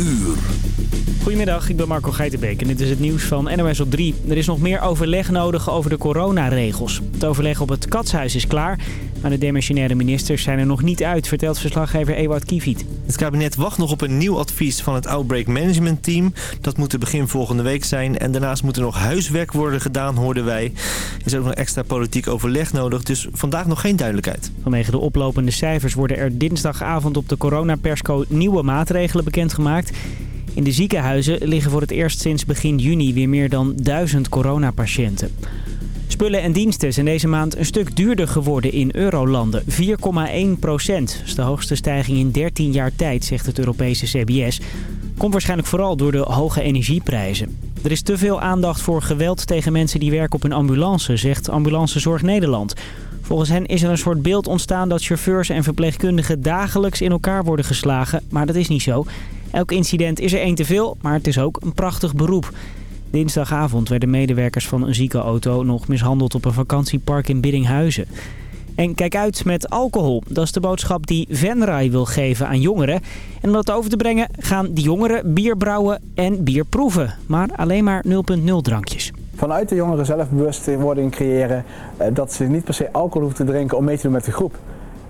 uur. Goedemiddag, ik ben Marco Geitenbeek en dit is het nieuws van NOS op 3. Er is nog meer overleg nodig over de coronaregels. Het overleg op het Katshuis is klaar, maar de demissionaire ministers zijn er nog niet uit, vertelt verslaggever Ewout Kieviet. Het kabinet wacht nog op een nieuw advies van het Outbreak Management Team. Dat moet er begin volgende week zijn. En daarnaast moet er nog huiswerk worden gedaan, hoorden wij. Er is ook nog extra politiek overleg nodig, dus vandaag nog geen duidelijkheid. Vanwege de oplopende cijfers worden er dinsdagavond op de coronapersco nieuwe maatregelen bekendgemaakt. In de ziekenhuizen liggen voor het eerst sinds begin juni weer meer dan duizend coronapatiënten. Spullen en diensten zijn deze maand een stuk duurder geworden in eurolanden. 4,1 procent. Is de hoogste stijging in 13 jaar tijd, zegt het Europese CBS. Komt waarschijnlijk vooral door de hoge energieprijzen. Er is te veel aandacht voor geweld tegen mensen die werken op een ambulance, zegt Ambulancezorg Nederland. Volgens hen is er een soort beeld ontstaan dat chauffeurs en verpleegkundigen dagelijks in elkaar worden geslagen. Maar dat is niet zo. Elk incident is er één te veel, maar het is ook een prachtig beroep. Dinsdagavond werden medewerkers van een ziekenauto nog mishandeld op een vakantiepark in Biddinghuizen. En kijk uit met alcohol. Dat is de boodschap die Venray wil geven aan jongeren. En om dat over te brengen gaan die jongeren bier brouwen en bier proeven. Maar alleen maar 0.0 drankjes. Vanuit de jongeren zelf bewustwording creëren eh, dat ze niet per se alcohol hoeven te drinken om mee te doen met de groep.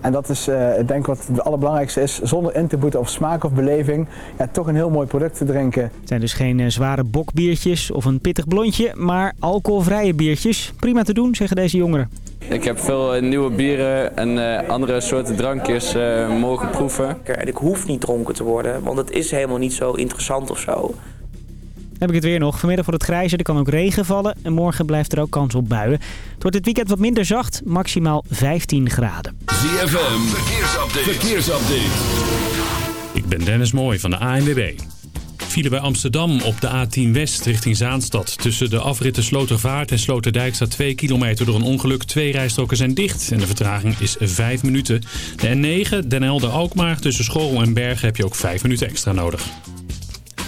En dat is, uh, ik denk wat het allerbelangrijkste is, zonder in te boeten of smaak of beleving, ja, toch een heel mooi product te drinken. Het zijn dus geen uh, zware bokbiertjes of een pittig blondje, maar alcoholvrije biertjes. Prima te doen, zeggen deze jongeren. Ik heb veel uh, nieuwe bieren en andere soorten drankjes mogen proeven. En ik hoef niet dronken te worden, want het is helemaal niet zo interessant of zo heb ik het weer nog. Vanmiddag voor het grijze, er kan ook regen vallen. En morgen blijft er ook kans op buien. Het wordt dit weekend wat minder zacht, maximaal 15 graden. ZFM, verkeersupdate. verkeersupdate. Ik ben Dennis Mooij van de ANWB. File bij Amsterdam op de A10 West richting Zaanstad. Tussen de afritten Slotervaart en Sloterdijk staat 2 kilometer door een ongeluk. Twee rijstroken zijn dicht en de vertraging is 5 minuten. De N9, Den Helder-Alkmaar, tussen School en Bergen heb je ook 5 minuten extra nodig.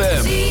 ZFM.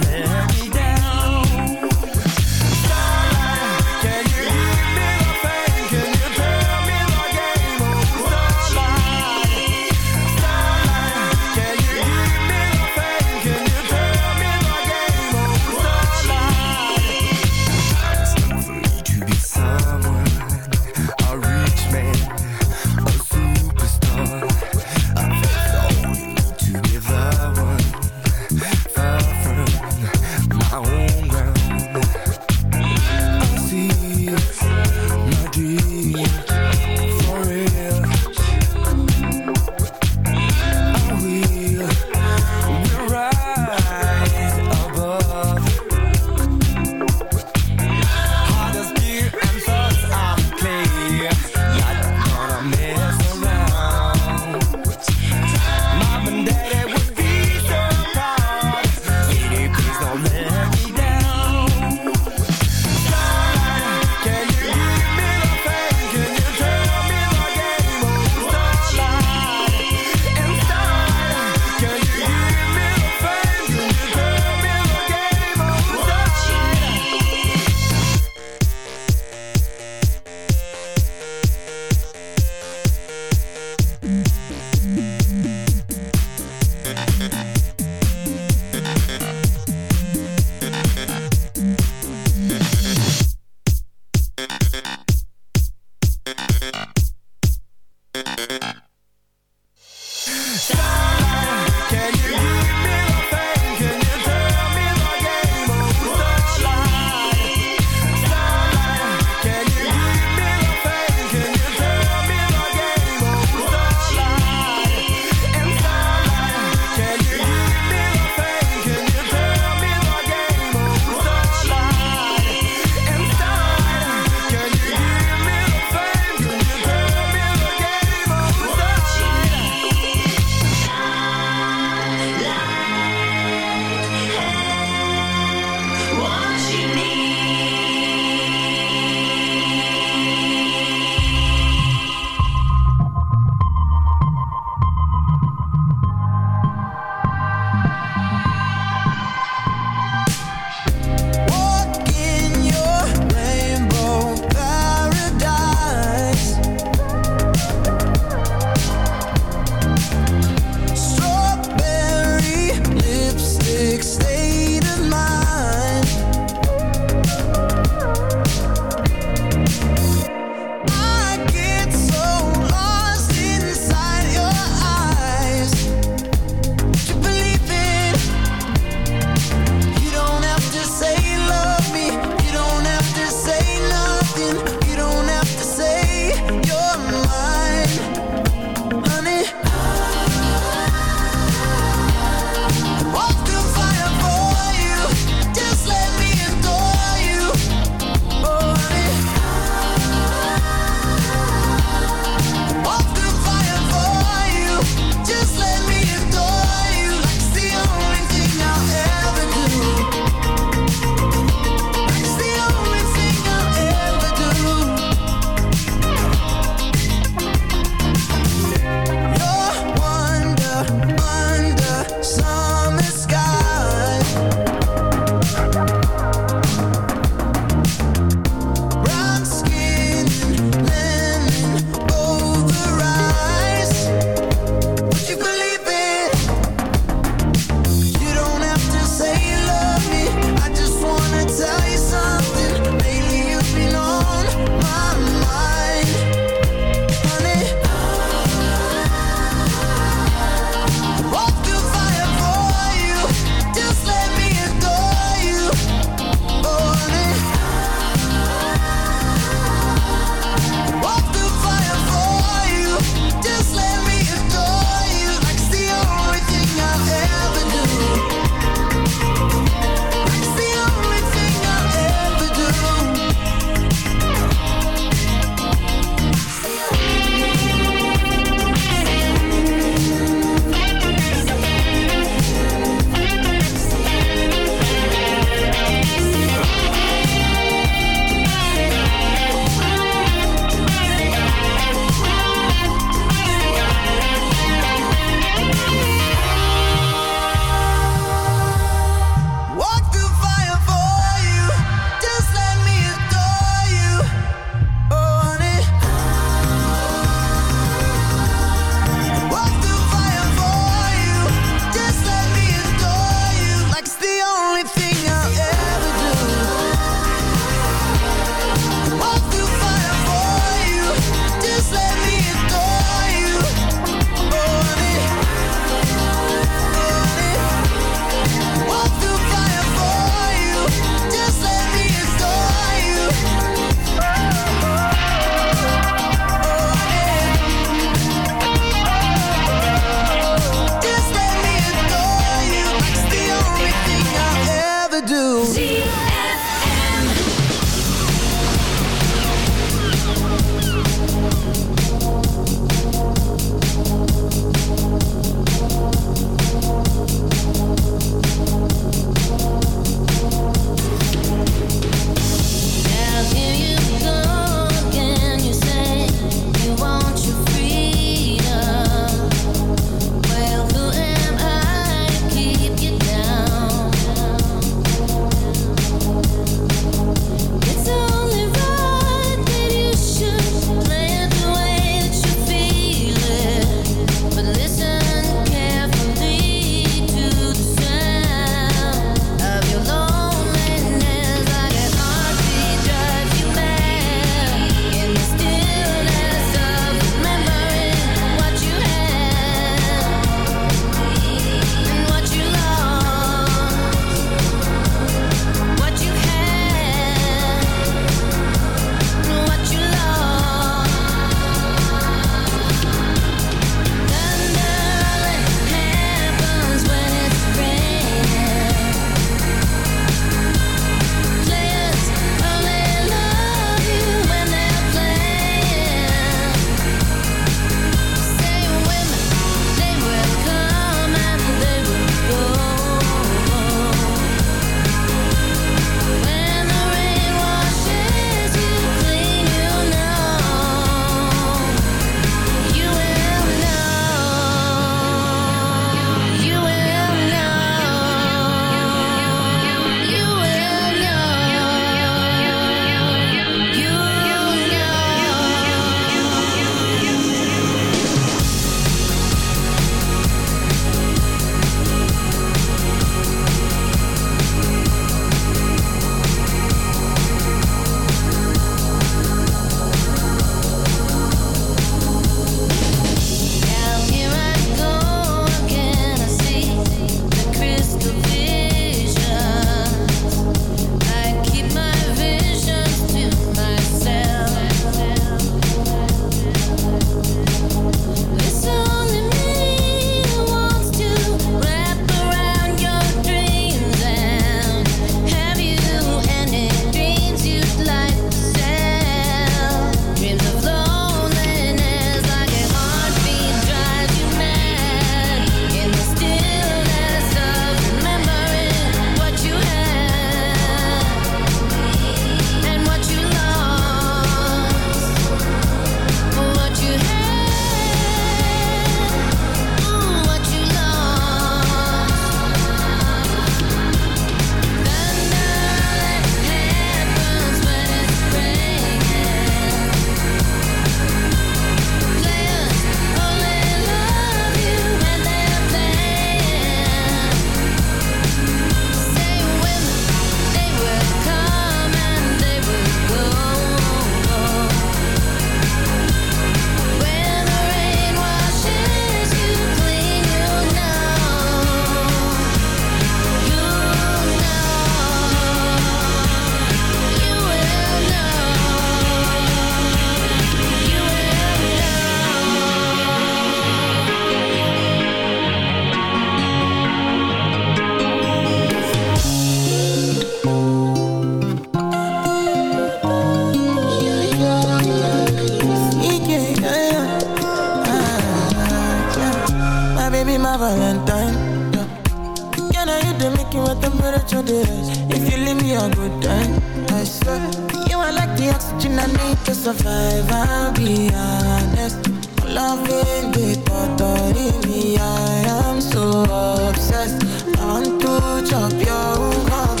I you what temperature is? If you leave me a good time, I swear. You are like the oxygen I need to survive. I'll be honest. Loving the thought of me, I am so obsessed. I want to chop your heart.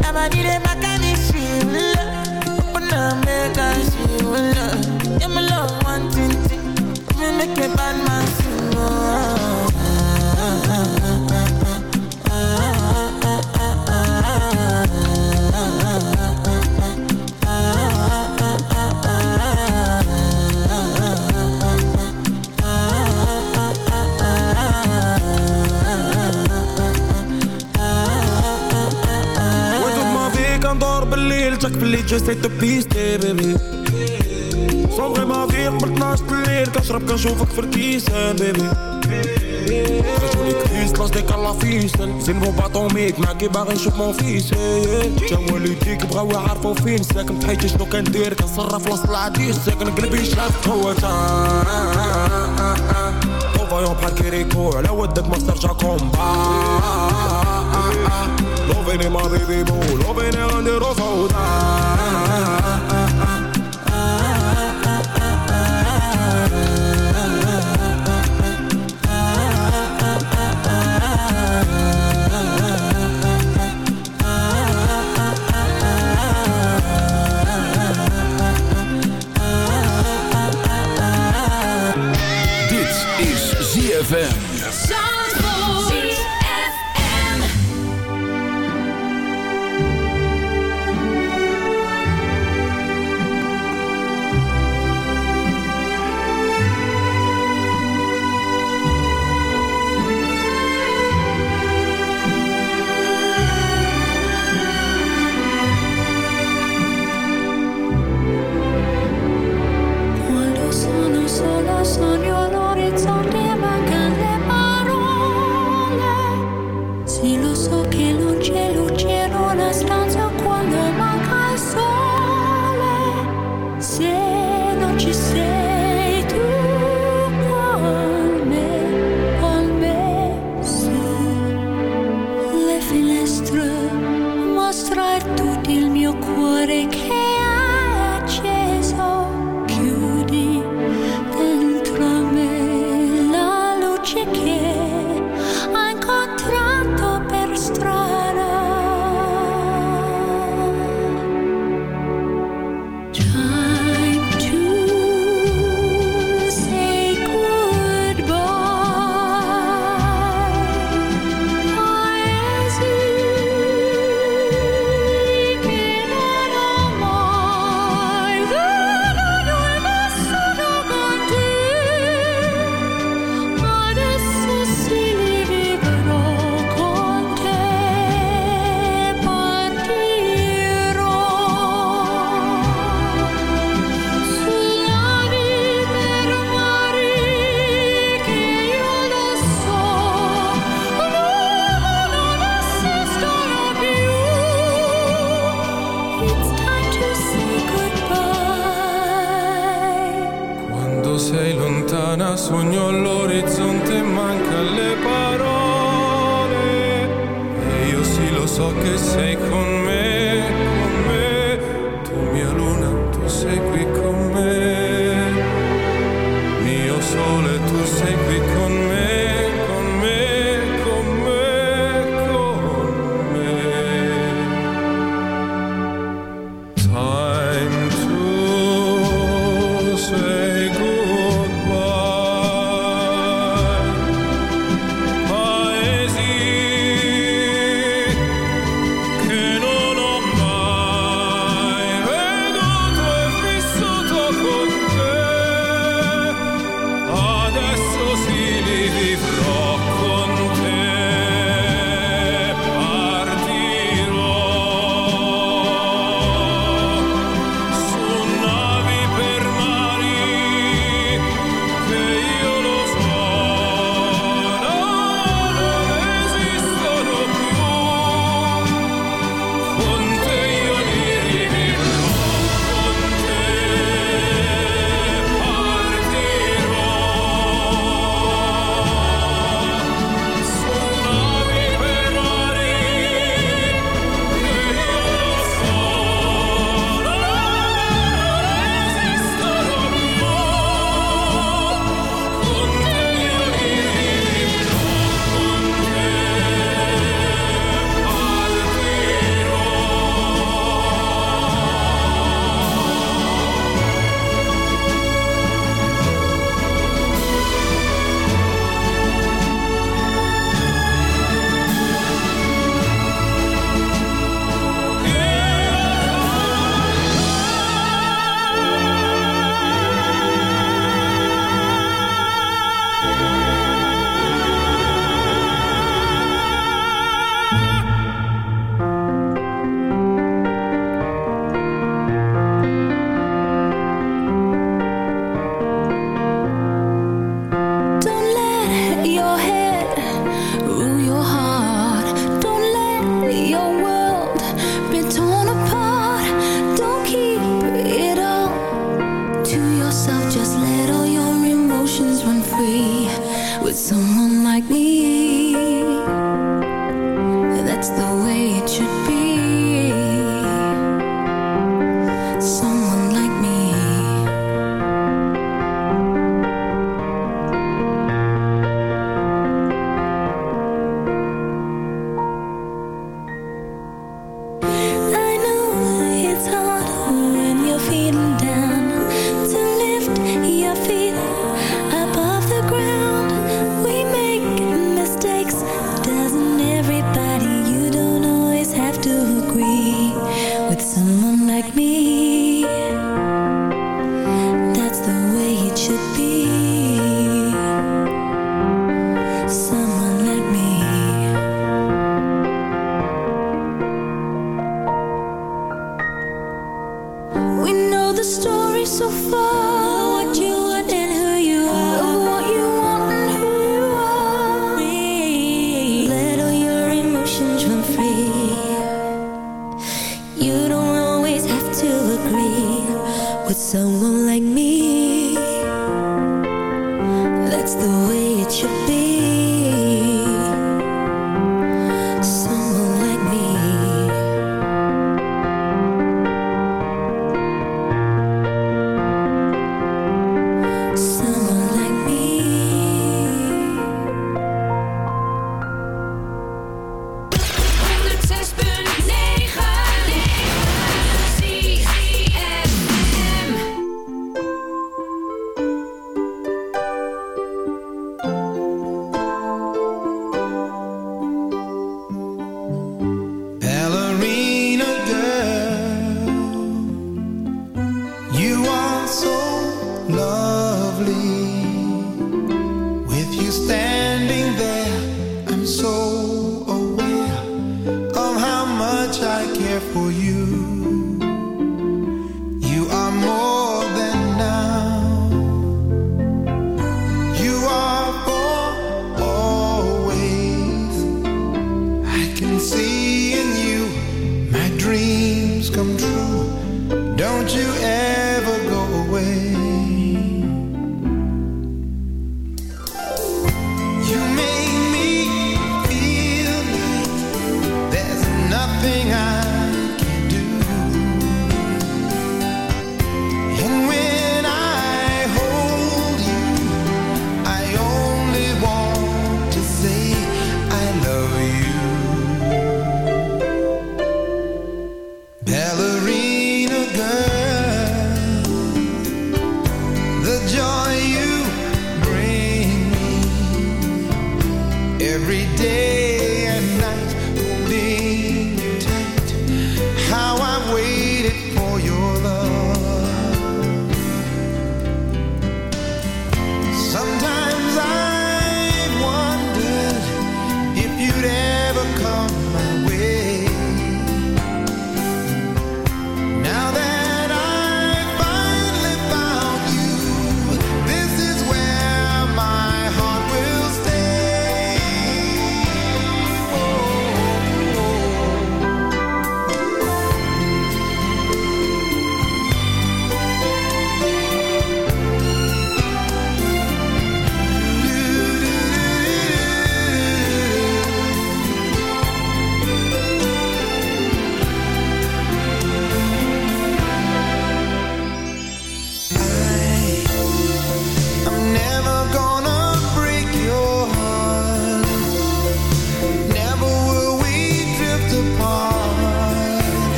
Never need it back and it's real. Open up, make us feel. Yeah, my love, one thing, thing. Me make a bad man sing. بالليل جاك بالليل جيسي تو بيستي بيبي صوغي ما في قبل 12 الليل كنشرب كنشوفك في الكيسان بيبي خرجولي كريس لاش ديك الله فيسن زين بو باطوميك معاكي باغي نشوف مون فيس جا والديك بغاو يعرفو فين. ساكن بحياتي شنو كندير؟ كنصرف وسط العديس. ساكن قلبي شاف هو طوفايون بحال كيريكو على ودك ما استرجع كومبا Loving in my baby boo, loving her on the road. Lo so